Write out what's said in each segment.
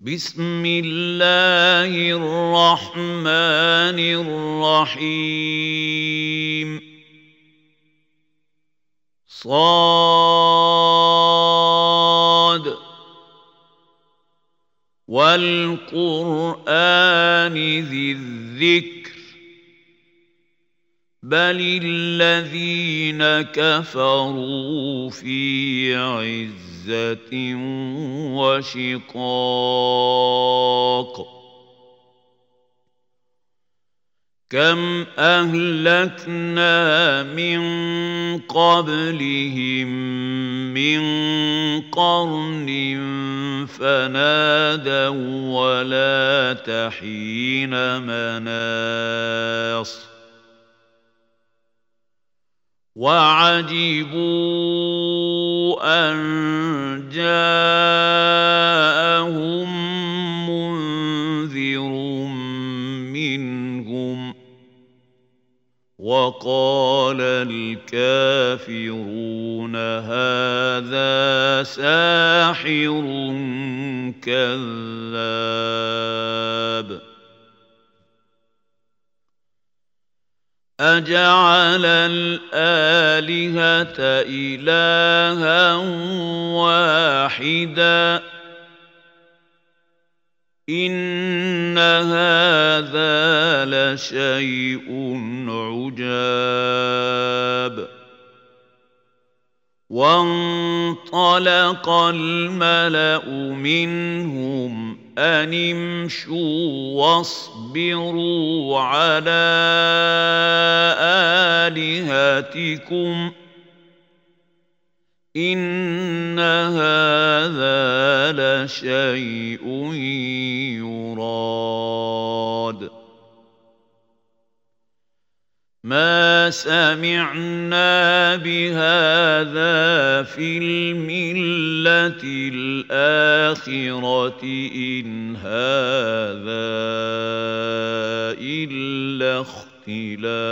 بسم الله الرحمن الرحيم. صاد. والقرآن ذي الذكر. بل الذين كفروا في عزة وشقاق كم أهلكنا من قبلهم من قرن فنادوا ولا تحين مناص وعجبوا أن جاءهم منذر منهم وقال الكافرون هذا ساحر كذاب أجعل الآلهة إلها واحدا. إن هذا لشيء عجاب. وانطلق الملأ منهم أن امشوا واصبروا على آلهتكم إن هذا لشيء يراد ما سمعنا بهذا في الملة الآخرة إن هذا إلا اختلاق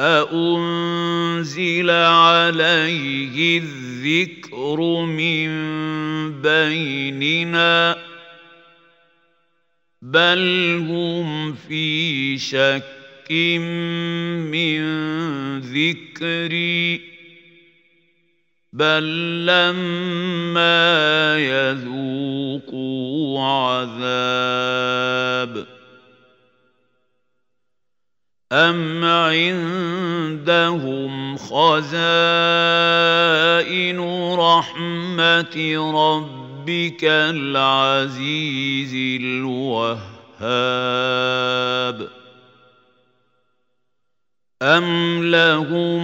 أأنزل عليه الذكر من بيننا ۖ بل هم في شك من ذكري بل لما يذوقوا عذاب. أم عندهم خزائن رحمة ربهم ربك العزيز الوهاب. أم لهم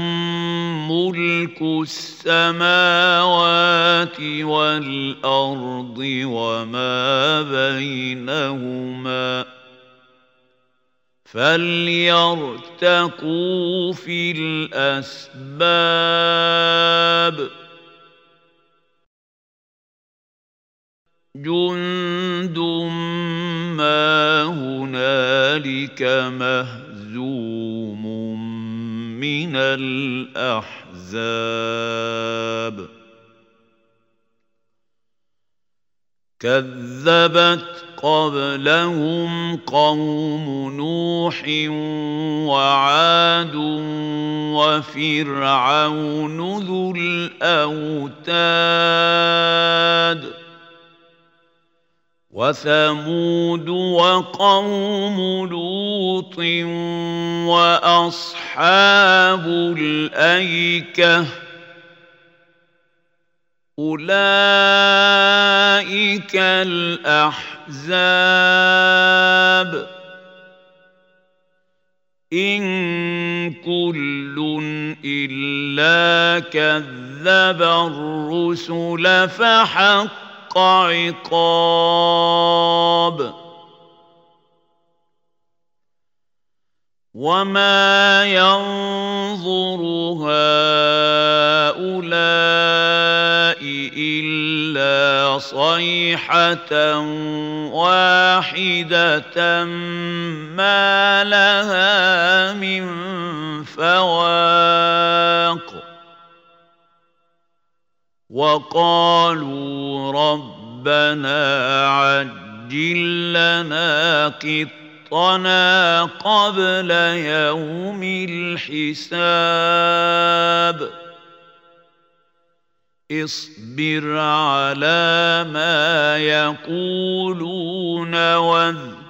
ملك السماوات والأرض وما بينهما فليرتقوا في الأسباب. جند ما هنالك مهزوم من الأحزاب. كذبت قبلهم قوم نوح وعاد وفرعون ذو الأوتاد. وثمود وقوم لوط وأصحاب الأيكة أولئك الأحزاب إن كل إلا كذب الرسل فحق عقاب. وما ينظر هؤلاء الا صيحه واحدة ما لها من فواق وقالوا ربنا عجل لنا قطنا قبل يوم الحساب. اصبر على ما يقولون واذكر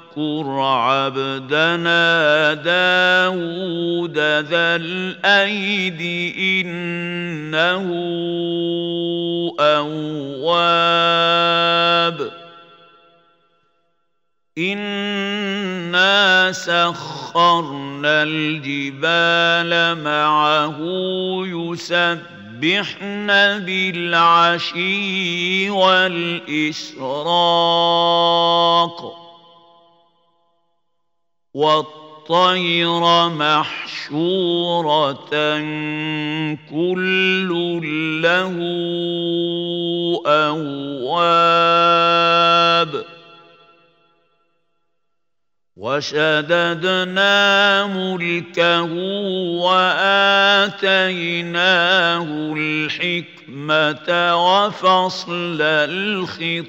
عبدنا داود ذا الأيد إنه أواب. إنا سخرنا الجبال معه يسبح يسبحن بالعشي والإشراق والطير محشورة كل له أواب. وشددنا ملكه وآتيناه الحكمة وفصل الخطاب.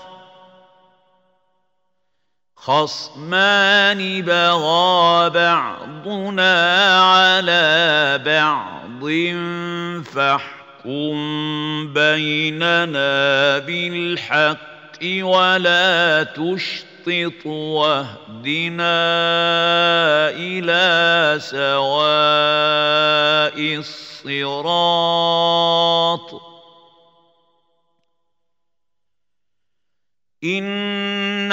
خصمان بغى بعضنا على بعض فاحكم بيننا بالحق ولا تشتم تخطط واهدنا إلى سواء الصراط. إن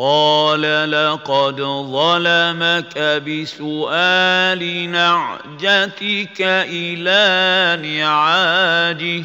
قال لقد ظلمك بسؤال نعجتك إلى نعاجه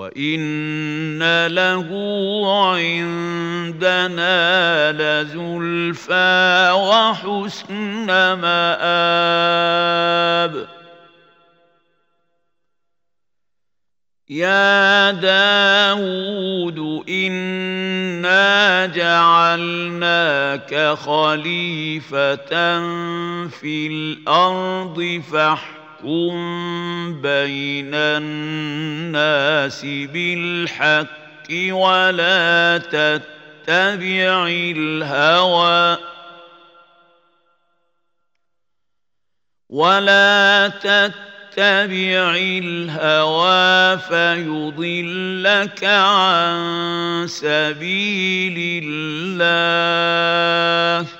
وان له عندنا لزلفى وحسن مآب يا داود إنا جعلناك خليفة في الأرض فاحكم فاحكم بين الناس بالحق ولا تتبع الهوى ولا تتبع الهوى فيضلك عن سبيل الله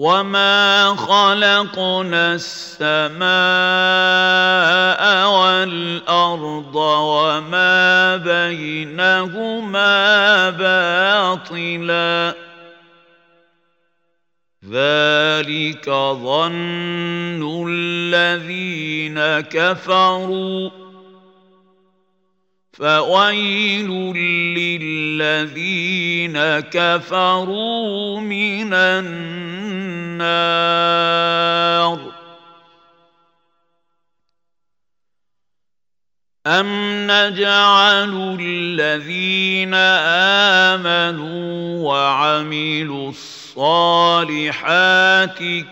وما خلقنا السماء والارض وما بينهما باطلا ذلك ظن الذين كفروا فويل للذين كفروا من النار أم نجعل الذين آمنوا وعملوا الصالحات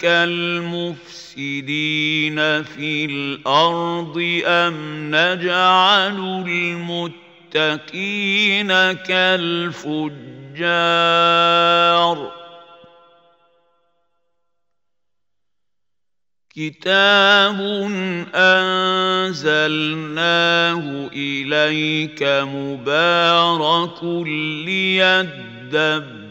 كالمفسدين المفسدين في الأرض ام نجعل المتقين كالفجار كتاب انزلناه اليك مبارك ليدبر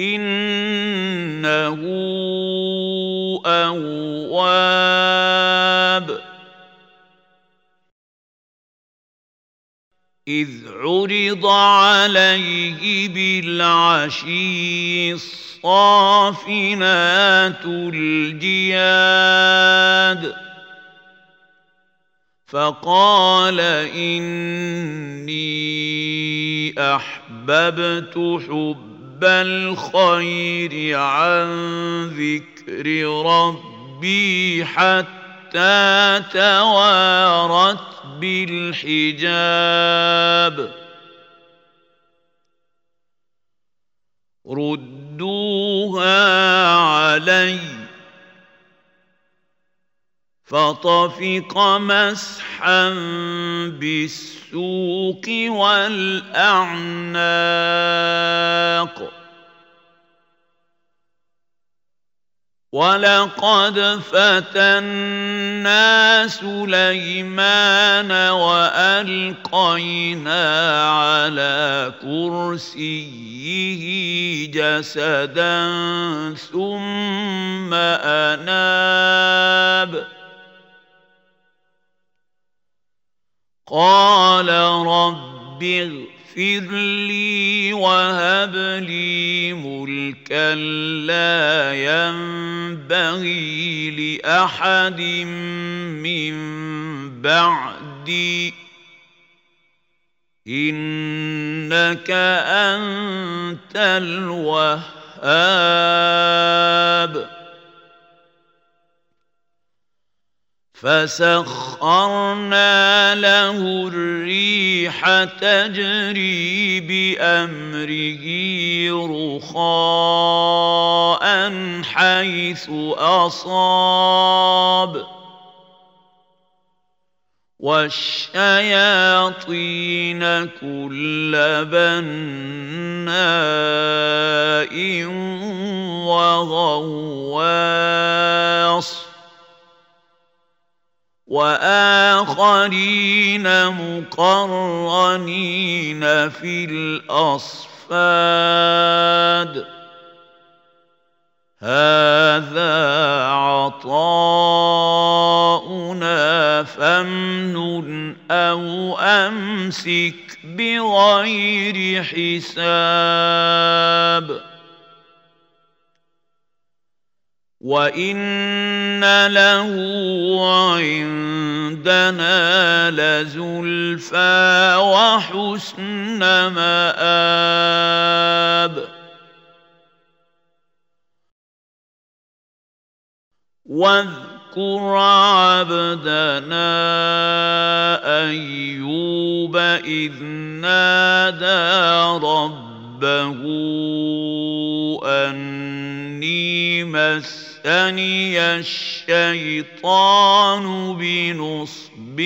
إنه أواب. إذ عرض عليه بالعشي الصافنات الجياد. فقال إني أحببت حب حب الخير عن ذكر ربي حتى توارت بالحجاب ردوها علي فطفق مسحا بالسوق والأعناق. ولقد فتنا سليمان والقينا على كرسيه جسدا ثم اناب. قال رب اغفر لي وهب لي ملكا لا ينبغي لأحد من بعدي. إنك أنت الوهاب. فسخرنا له الريح تجري بأمره رخاء حيث أصاب. والشياطين كل بناء وغواص. وآخرين مقرنين في الأصفاد. هذا عطاؤنا فامنن أو أمسك بغير حساب. وان له عندنا لزلفى وحسن مآب واذكر عبدنا ايوب اذ نادى ربه أني مس مسني الشيطان بنصب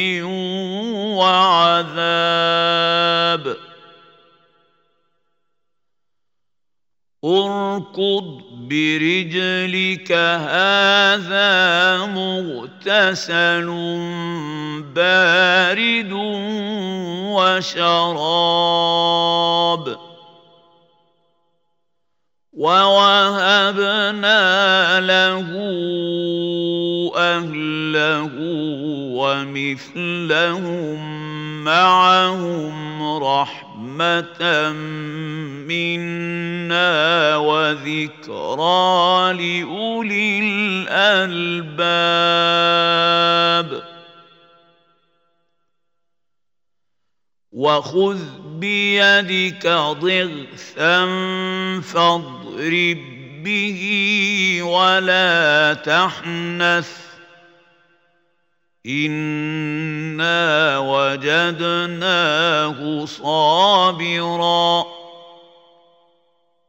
وعذاب. اركض برجلك هذا مغتسل بارد وشراب. ووهبنا له اهله ومثلهم معهم رحمه منا وذكرى لاولي الالباب وخذ بيدك ضغثا فاضرب به ولا تحنث. انا وجدناه صابرا.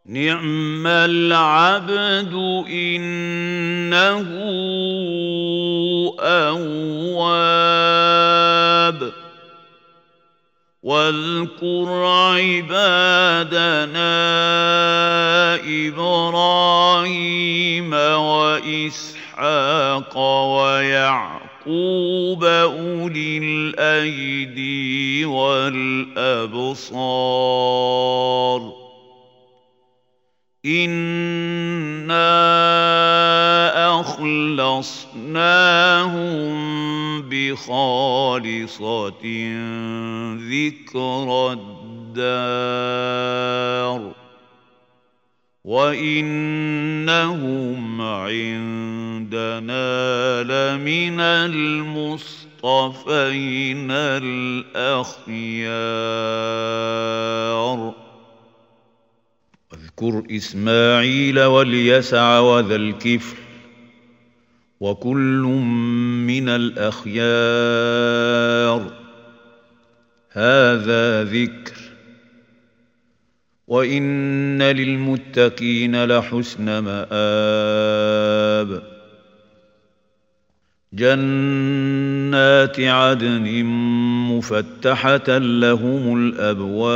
نعم العبد انه اواب. واذكر عبادنا إبراهيم وإسحاق ويعقوب أولي الأيدي والأبصار. إنا أخلصناهم بخالصة ذكر الدار وإنهم عندنا لمن المصطفين الأخيار. واذكر إسماعيل واليسع وذا الكفل وكل من الأخيار. هذا ذكر. وإن للمتقين لحسن مآب. جنات عدن مفتحة لهم الأبواب.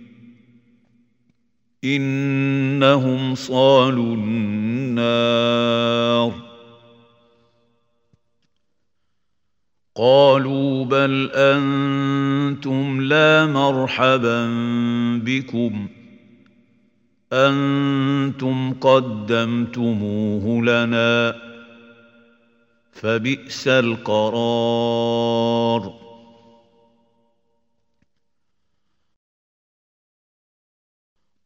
إنهم صالوا النار. قالوا بل أنتم لا مرحبا بكم. أنتم قدمتموه لنا. فبئس القرار.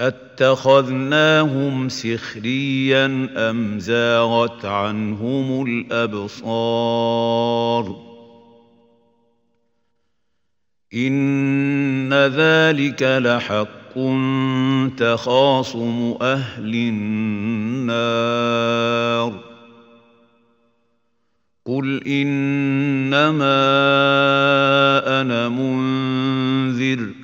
أتخذناهم سخريا أم زاغت عنهم الأبصار؟ إن ذلك لحق تخاصم أهل النار. قل إنما أنا منذر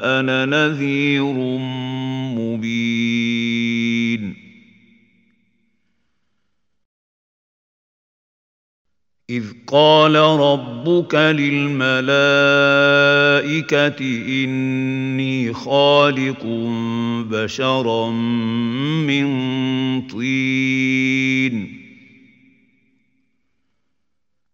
أنا نذير مبين. إذ قال ربك للملائكة إني خالق بشرا من طين.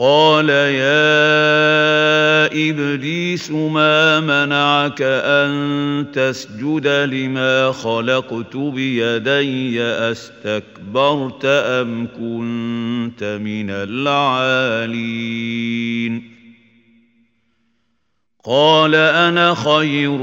قال يا ابليس ما منعك ان تسجد لما خلقت بيدي استكبرت ام كنت من العالين قال أنا خير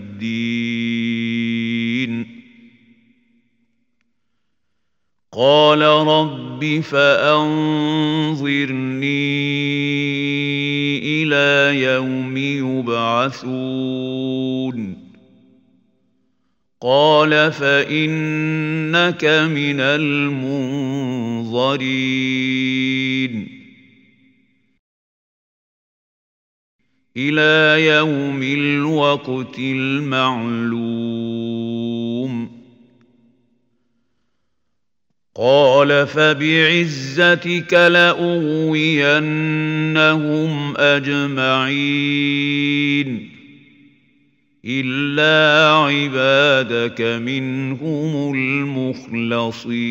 قال رب فأنظرني إلى يوم يبعثون. قال فإنك من المنظرين. إلى يوم الوقت المعلوم. قال فبعزتك لاغوينهم اجمعين الا عبادك منهم المخلصين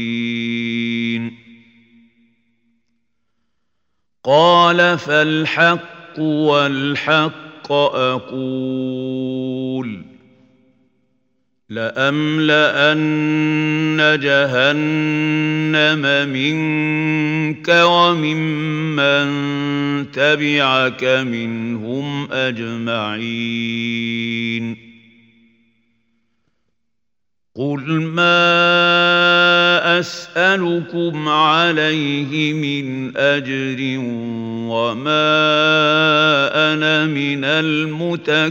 قال فالحق والحق أقول لأملأن جهنم منك وممن تبعك منهم أجمعين. قل ما أسألكم عليه من أجر وما أنا من المتكلفين.